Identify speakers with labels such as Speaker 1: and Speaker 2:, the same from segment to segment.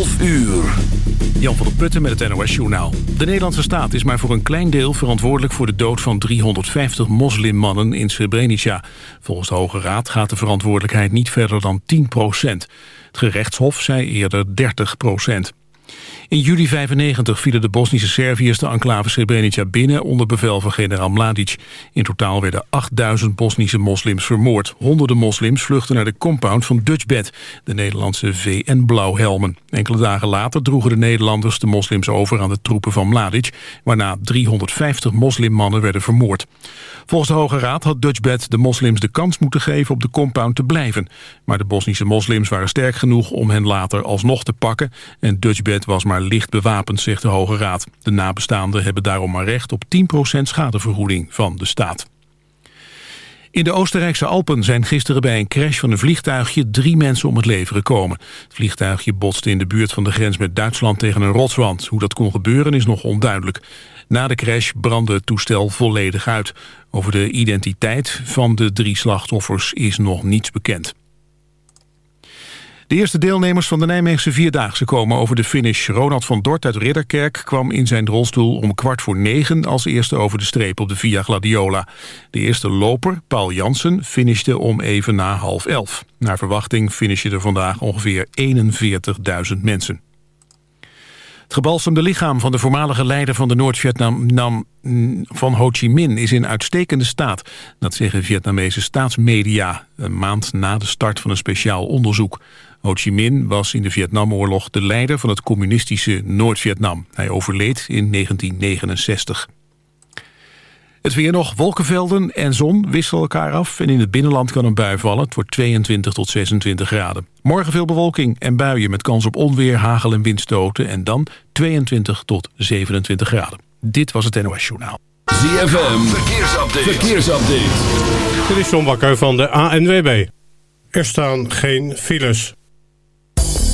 Speaker 1: 12 uur.
Speaker 2: Jan van der Putten met het NOS Journaal. De Nederlandse staat is maar voor een klein deel verantwoordelijk... voor de dood van 350 moslimmannen in Srebrenica. Volgens de Hoge Raad gaat de verantwoordelijkheid niet verder dan 10 procent. Het gerechtshof zei eerder 30 procent. In juli 95 vielen de Bosnische Serviërs de enclave Srebrenica binnen onder bevel van generaal Mladic. In totaal werden 8000 Bosnische moslims vermoord. Honderden moslims vluchtten naar de compound van Dutchbed, de Nederlandse VN-blauwhelmen. Enkele dagen later droegen de Nederlanders de moslims over aan de troepen van Mladic, waarna 350 moslimmannen werden vermoord. Volgens de Hoge Raad had Dutchbed de moslims de kans moeten geven op de compound te blijven. Maar de Bosnische moslims waren sterk genoeg om hen later alsnog te pakken en Dutchbed was maar licht bewapend, zegt de Hoge Raad. De nabestaanden hebben daarom maar recht op 10% schadevergoeding van de staat. In de Oostenrijkse Alpen zijn gisteren bij een crash van een vliegtuigje drie mensen om het leven gekomen. Het vliegtuigje botste in de buurt van de grens met Duitsland tegen een rotswand. Hoe dat kon gebeuren is nog onduidelijk. Na de crash brandde het toestel volledig uit. Over de identiteit van de drie slachtoffers is nog niets bekend. De eerste deelnemers van de Nijmeegse Vierdaagse komen over de finish. Ronald van Dort uit Ridderkerk kwam in zijn rolstoel om kwart voor negen... als eerste over de streep op de Via Gladiola. De eerste loper, Paul Jansen, finishte om even na half elf. Naar verwachting finishten er vandaag ongeveer 41.000 mensen. Het gebalsemde lichaam van de voormalige leider van de Noord-Vietnam van Ho Chi Minh is in uitstekende staat. Dat zeggen Vietnamese staatsmedia, een maand na de start van een speciaal onderzoek. Ho Chi Minh was in de Vietnamoorlog de leider van het communistische Noord-Vietnam. Hij overleed in 1969. Het weer nog, wolkenvelden en zon wisselen elkaar af... en in het binnenland kan een bui vallen. Het wordt 22 tot 26 graden. Morgen veel bewolking en buien met kans op onweer, hagel en windstoten... en dan 22 tot 27 graden. Dit was het NOS Journaal.
Speaker 1: ZFM, verkeersupdate. verkeersupdate.
Speaker 3: Dit is John Bakker van de ANWB. Er staan geen files.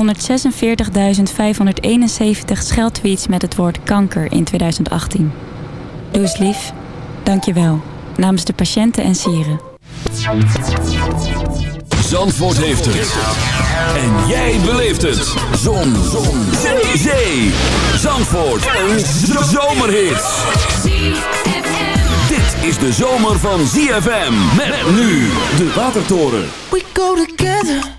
Speaker 4: 146.571 scheldtweets met het woord kanker in 2018. Doe eens lief. Dank je wel. Namens de patiënten en sieren.
Speaker 1: Zandvoort heeft het. En jij beleeft het. Zon. Zon. Zee. Zee. Zandvoort. Een zomerhit. Dit is de zomer van ZFM. Met nu de Watertoren.
Speaker 5: We go together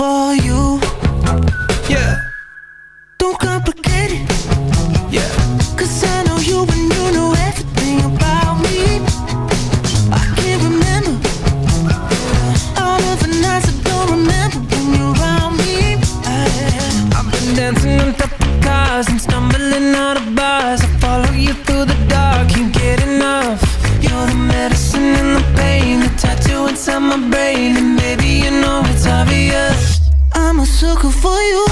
Speaker 5: for you. Yeah. Don't complicate it. Yeah. Cause I know you and you know everything about me. I can't remember uh, all of the nights I don't remember when you're around me. I, I've been dancing on top of cars and stumbling out of bars. I follow you through the dark, can't get enough. You're the medicine and the pain, the tattoo inside my brain, and maybe you know it's obvious. I'm a sucker for you.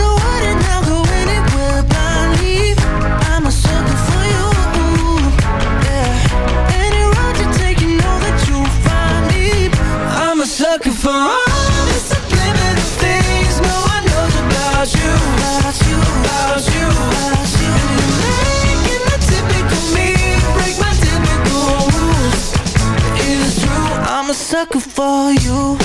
Speaker 5: Word and I'll go anywhere. I'm a sucker for you. Yeah. Any road you take, you know that you'll find me. I'm a sucker for all the subliminal things no one knows about you. About you, about you, about you. Making the typical me break my typical rules. It is true, I'm a sucker for you.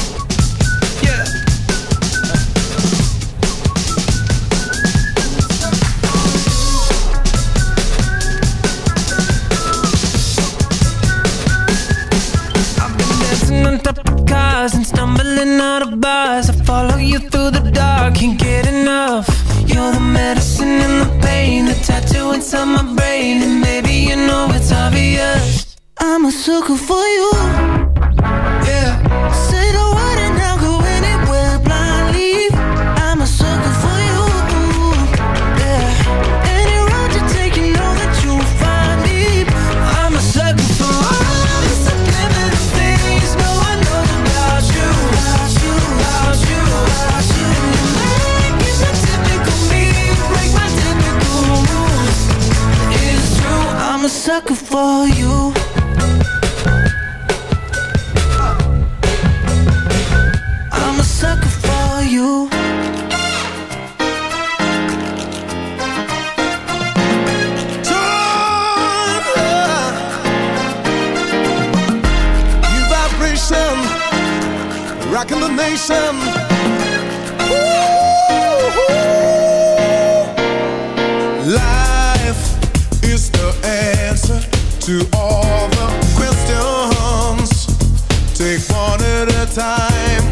Speaker 6: Time.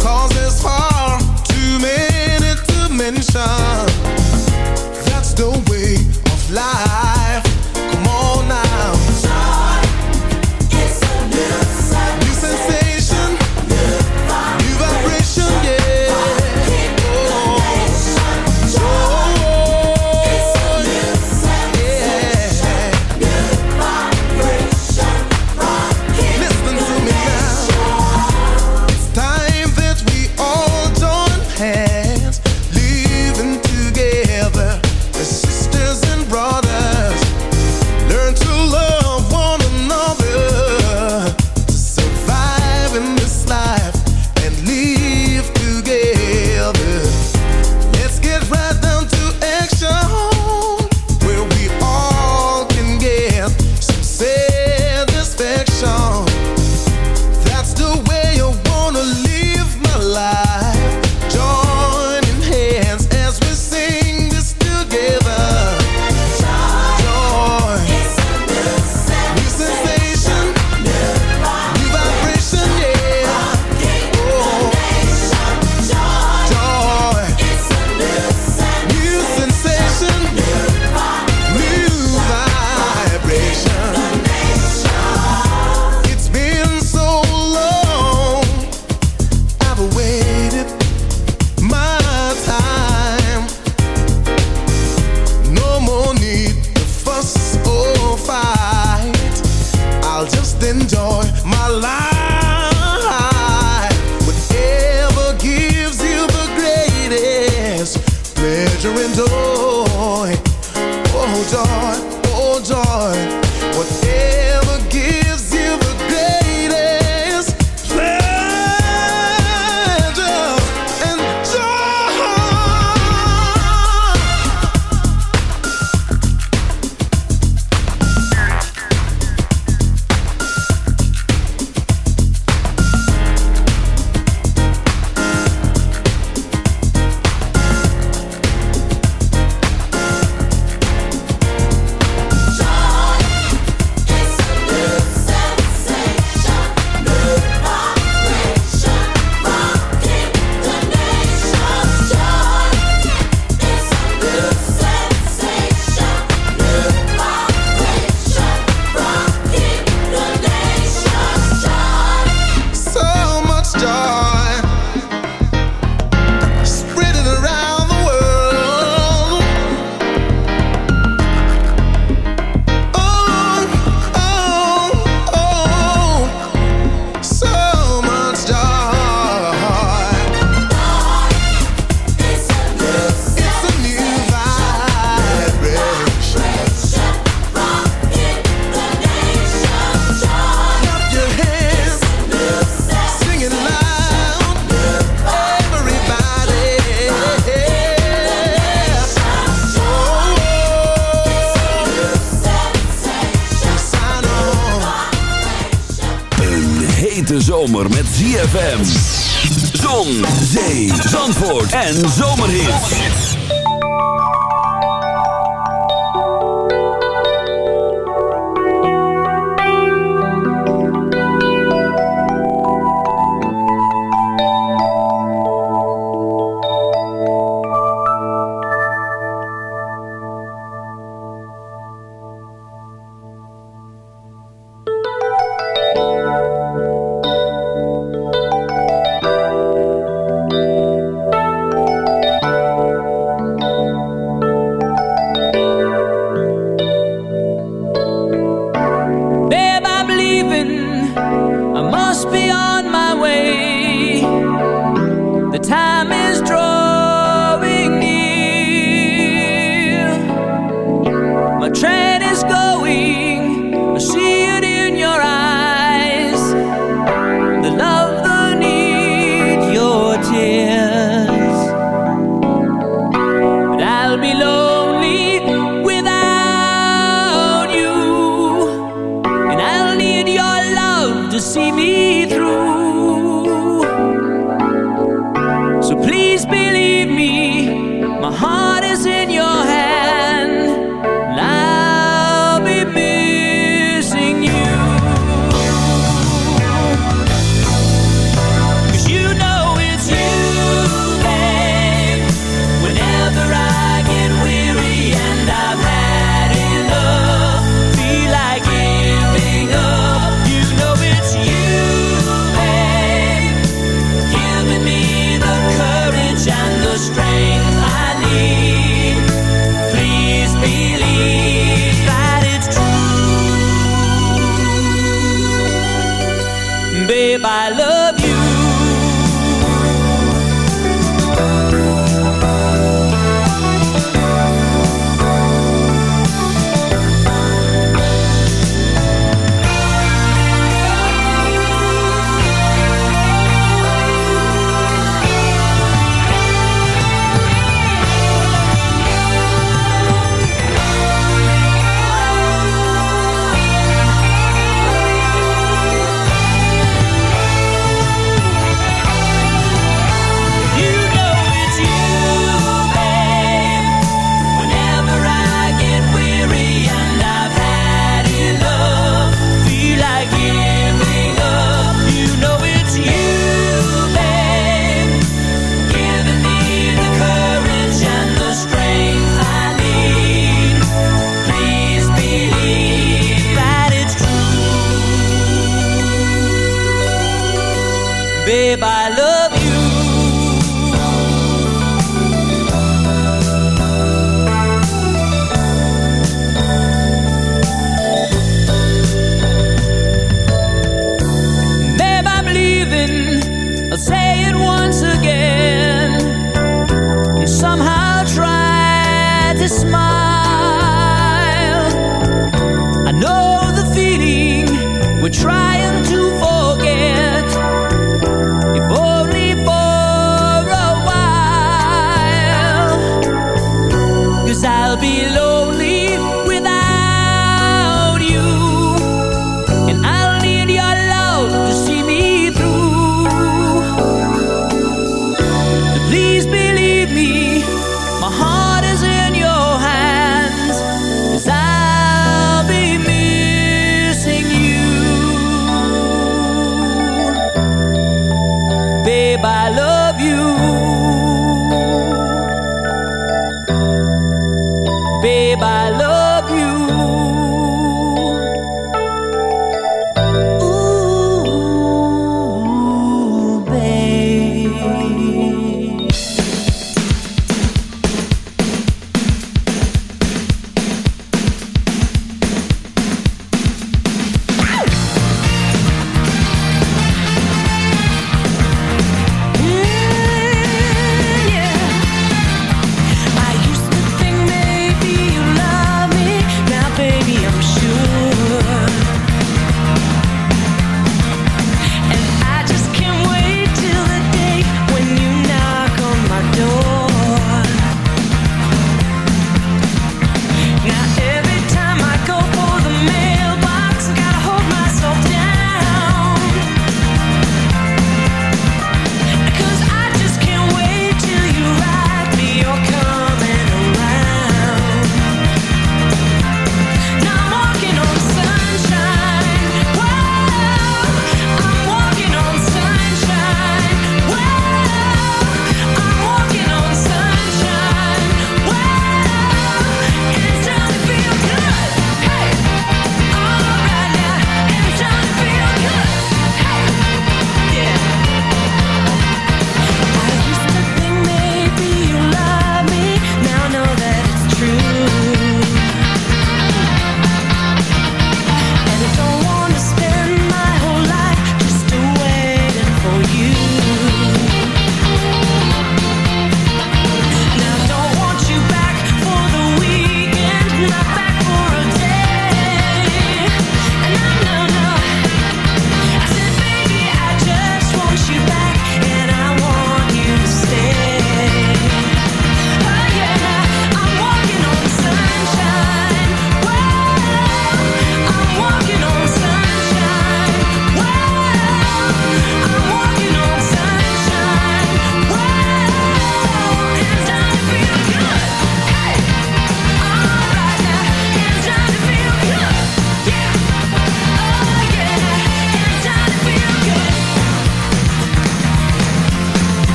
Speaker 6: Cause there's far too many to mention. That's the way of life. joy, oh
Speaker 7: joy, oh joy.
Speaker 5: Babe, I love you.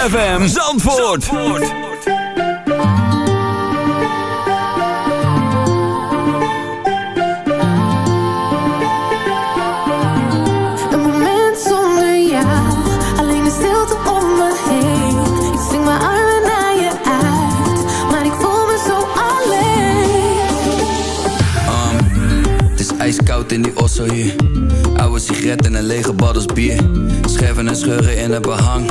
Speaker 8: ZFM Zandvoort.
Speaker 5: Een moment zonder jou, alleen de stilte om me heen. Ik zing mijn armen naar je uit, maar ik voel me zo alleen.
Speaker 9: Um, het is ijskoud in die osso hier. Oude sigaretten en lege baddels bier. Scherven en scheuren in het behang.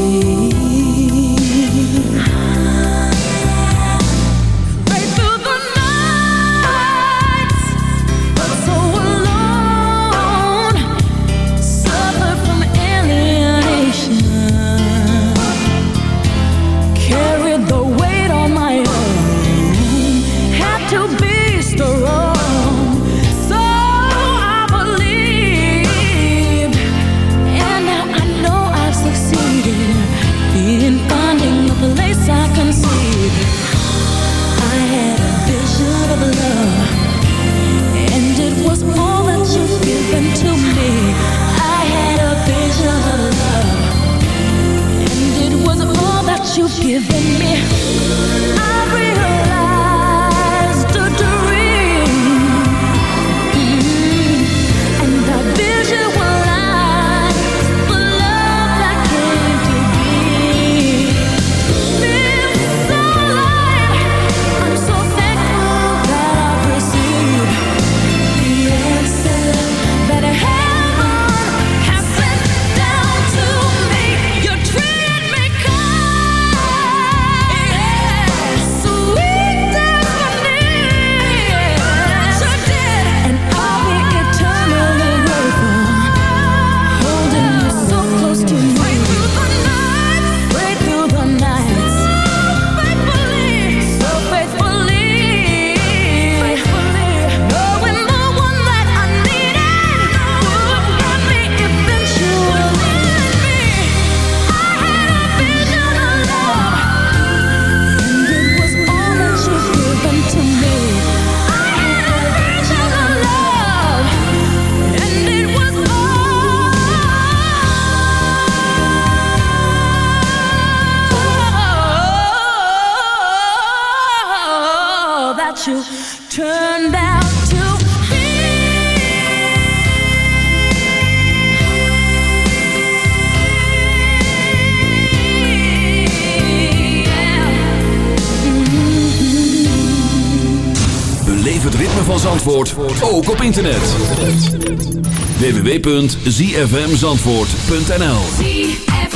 Speaker 1: www.zfmzandvoort.nl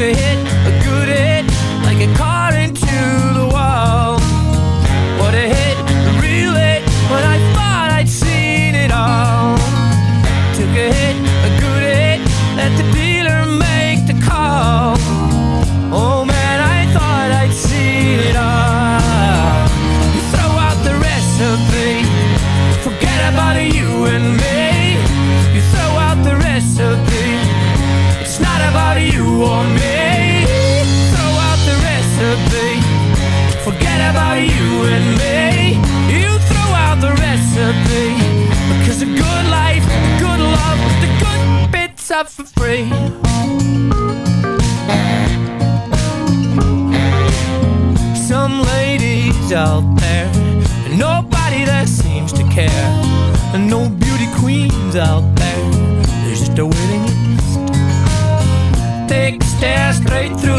Speaker 6: could hit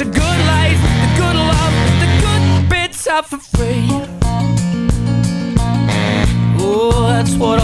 Speaker 6: a good life, the good love, the good bits are for free. Oh, that's what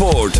Speaker 8: Zandvoort